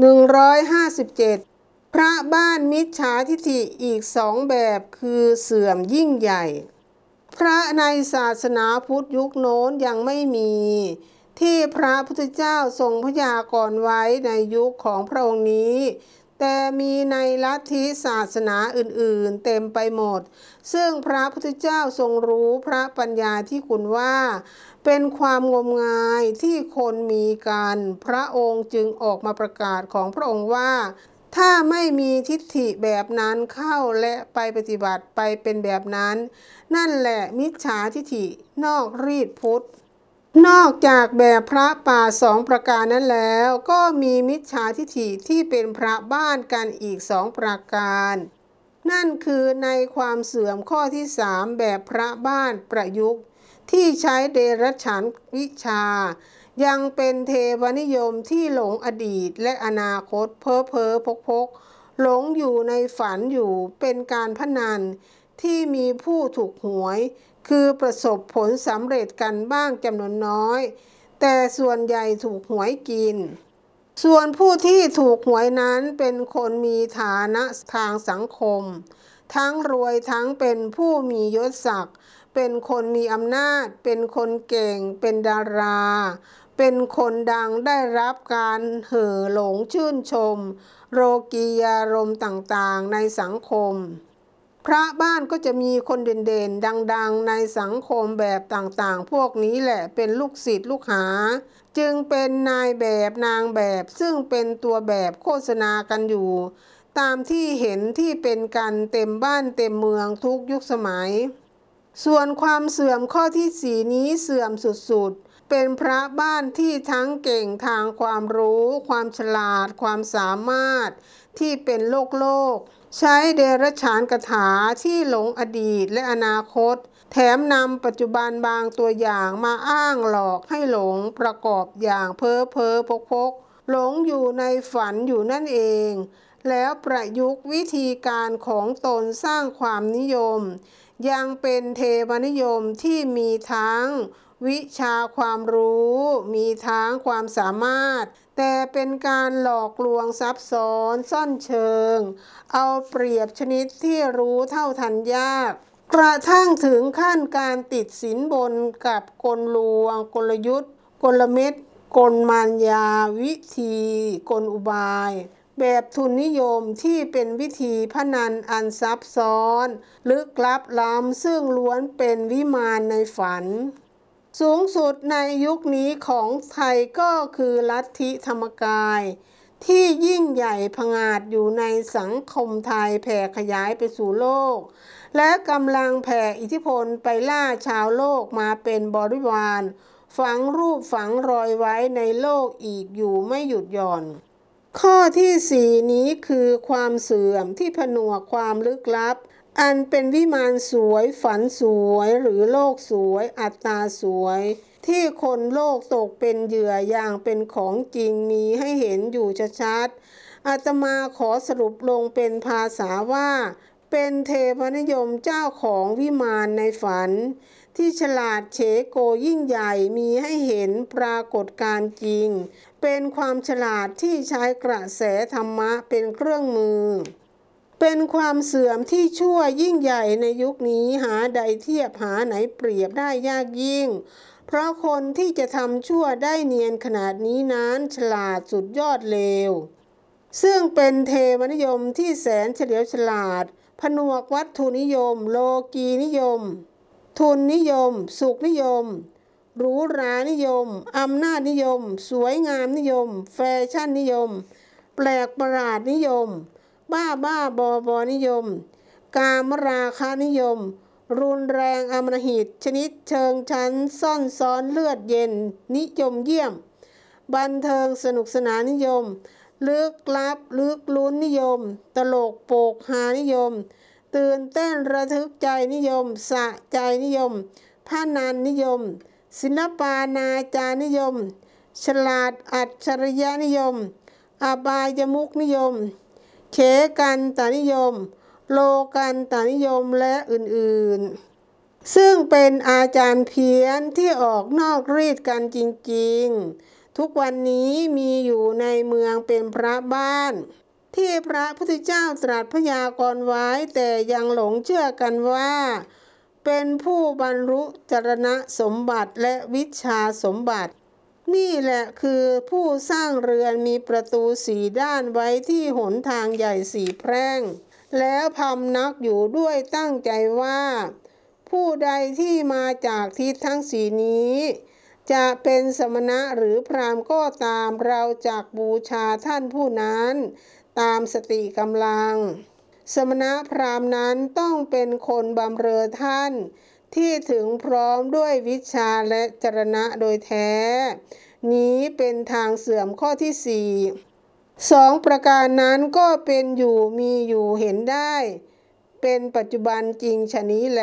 157 พระบ้านมิจฉาทิฐิอีกสองแบบคือเสื่อมยิ่งใหญ่ พระในศาสนาพุทธยุคโน้นยังไม่มี ที่พระพุทธเจ้าทรงพยากรณ์ไว้ในยุคของพระองค์นี้ แต่มีในลัทธิศาสนาอื่นๆ เต็มไปหมด ซึ่งพระพุทธเจ้าทรงรู้พระปัญญาที่คุณว่า เป็นความงมงายที่คนมีกัน พระองค์จึงออกมาประกาศของพระองค์ว่าถ้าไม่มีทิฏฐิแบบนั้นเข้าและไปปฏิบัติไปเป็นแบบนั้น นั่นแหละมิจฉาทิฏฐินอกรีดพุทธ นอกจากแบบพระป่าสองประการนั้นแล้ว ก็มีมิจฉาทิฐิที่เป็นพระบ้านกันอีกสองประการ นั่นคือในความเสื่อมข้อที่สามแบบพระบ้านประยุกต์ ที่ใช้เดรัจฉานวิชา ยังเป็นเทวนิยมที่หลงอดีตและอนาคตเพ้อเพ้อพกพกหลงอยู่ในฝันอยู่เป็นการพนัน ที่มีผู้ถูกหวย คือประสบผลสำเร็จกันบ้างจำนวนน้อย แต่ส่วนใหญ่ถูกหวยกิน ส่วนผู้ที่ถูกหวยนั้นเป็นคนมีฐานะทางสังคม ทั้งรวยทั้งเป็นผู้มียศศักดิ์เป็นคนมีอำนาจ เป็นคนเก่ง เป็นดารา เป็นคนดังได้รับการเห่อหลงชื่นชม โรกียารมต่างๆในสังคม พระบ้านก็จะมีคนเด่นๆ ดังๆ ในสังคมแบบต่างๆ พวกนี้แหละเป็นลูกศิษย์ลูกหา จึงเป็นนายแบบนางแบบซึ่งเป็นตัวแบบโฆษณากันอยู่ ตามที่เห็นที่เป็นกันเต็มบ้านเต็มเมืองทุกยุคสมัย ส่วนความเสื่อมข้อที่สีนี้เสื่อมสุดๆ เป็นพระบ้านที่ทั้งเก่งทางความรู้ ความฉลาด ความสามารถ ที่เป็นโลกโลก ใช้เดรัจฉานคาถาที่หลงอดีตและอนาคต แถมนำปัจจุบันบางตัวอย่างมาอ้างหลอกให้หลงประกอบอย่างเพ้อเพ้อพกพกหลงอยู่ในฝันอยู่นั่นเอง แล้วประยุกต์วิธีการของตนสร้างความนิยม ยังเป็นเทวนิยมที่มีทั้ง วิชาความรู้มีทั้งความสามารถ แต่เป็นการหลอกลวงซับซ้อนซ่อนเชิง เอาเปรียบชนิดที่รู้เท่าทันยาก กระทั่งถึงขั้นการติดสินบนกับกลลวง กลยุทธ์ กลเม็ดกลมารยาวิธี กลอุบาย แบบทุนนิยมที่เป็นวิธีพนันอันซับซ้อน ลึกลับล้ำซึ่งล้วนเป็นวิมานในฝัน สูงสุดในยุคนี้ของไทยก็คือลัทธิธรรมกาย ที่ยิ่งใหญ่ผงาดอยู่ในสังคมไทยแผ่ขยายไปสู่โลก และกำลังแผ่อิทธิพลไปล่าชาวโลกมาเป็นบริวาร ฝังรูปฝังรอยไว้ในโลกอีกอยู่ไม่หยุดหย่อน ข้อที่สี่นี้คือความเสื่อมที่ผนวกความลึกลับ อันเป็นวิมานสวยฝันสวยหรือโลกสวยอัตตาสวย ที่คนโลกตกเป็นเหยื่ออย่างเป็นของจริงมีให้เห็นอยู่ชัดๆอาตมาขอสรุปลงเป็นภาษาว่า เป็นเทพนิยมเจ้าของวิมานในฝัน ที่ฉลาดเฉโกยิ่งใหญ่มีให้เห็นปรากฏการจริง เป็นความฉลาดที่ใช้กระแสธรรมะเป็นเครื่องมือ เป็นความเสื่อมที่ชั่วยิ่งใหญ่ในยุคนี้หาใดเทียบหาไหนเปรียบได้ยากยิ่ง เพราะคนที่จะทำชั่วได้เนียนขนาดนี้นั้นฉลาดสุดยอดเลว ซึ่งเป็นเทวนิยมที่แสนเฉลียวฉลาด ผนวกวัตถุนิยม โลกีนิยม ทุนนิยม สุขนิยมหรูหรานิยม อำนาจนิยม สวยงามนิยม แฟชั่นนิยม แปลกประหลาดนิยม บ้าบ้าบอบอนิยม กามราคานิยม รุนแรงอมรหิต ชนิดเชิงชั้นซ่อนซ้อนเลือดเย็น นิยมเยี่ยม บันเทิงสนุกสนานนิยม ลึกลับลึกลุ้นนิยม ตลกโปกฮานิยม ตื่นเต้นระทึกใจนิยม สะใจนิยมพานันนิยม ศิลปานาจานิยม ฉลาดอัจฉริยนิยม อบายมุกนิยม เขกันตานิยม โลกันตานิยมและอื่นๆ ซึ่งเป็นอาจารย์เพี้ยนที่ออกนอกรีดกันจริงๆ ทุกวันนี้มีอยู่ในเมืองเป็นพระบ้าน ที่พระพุทธเจ้าตรัสพยากรณ์ไว้แต่ยังหลงเชื่อกันว่า เป็นผู้บรรลุจรณะสมบัติและวิชาสมบัติ นี่แหละคือผู้สร้างเรือนมีประตูสีด้านไว้ที่หนทางใหญ่สีแพร่ง แล้วพำนักอยู่ด้วยตั้งใจว่า ผู้ใดที่มาจากทิศทั้งสีนี้ จะเป็นสมณะหรือพราหมณ์ก็ตามเราจากบูชาท่านผู้นั้น ตามสติกำลัง สมณะพราหมณ์นั้นต้องเป็นคนบำเรอท่าน ที่ถึงพร้อมด้วยวิชาและจรณะโดยแท้ นี้เป็นทางเสื่อมข้อที่สี่สองประการนั้นก็เป็นอยู่มีอยู่เห็นได้ เป็นปัจจุบันจริงชะนี้แล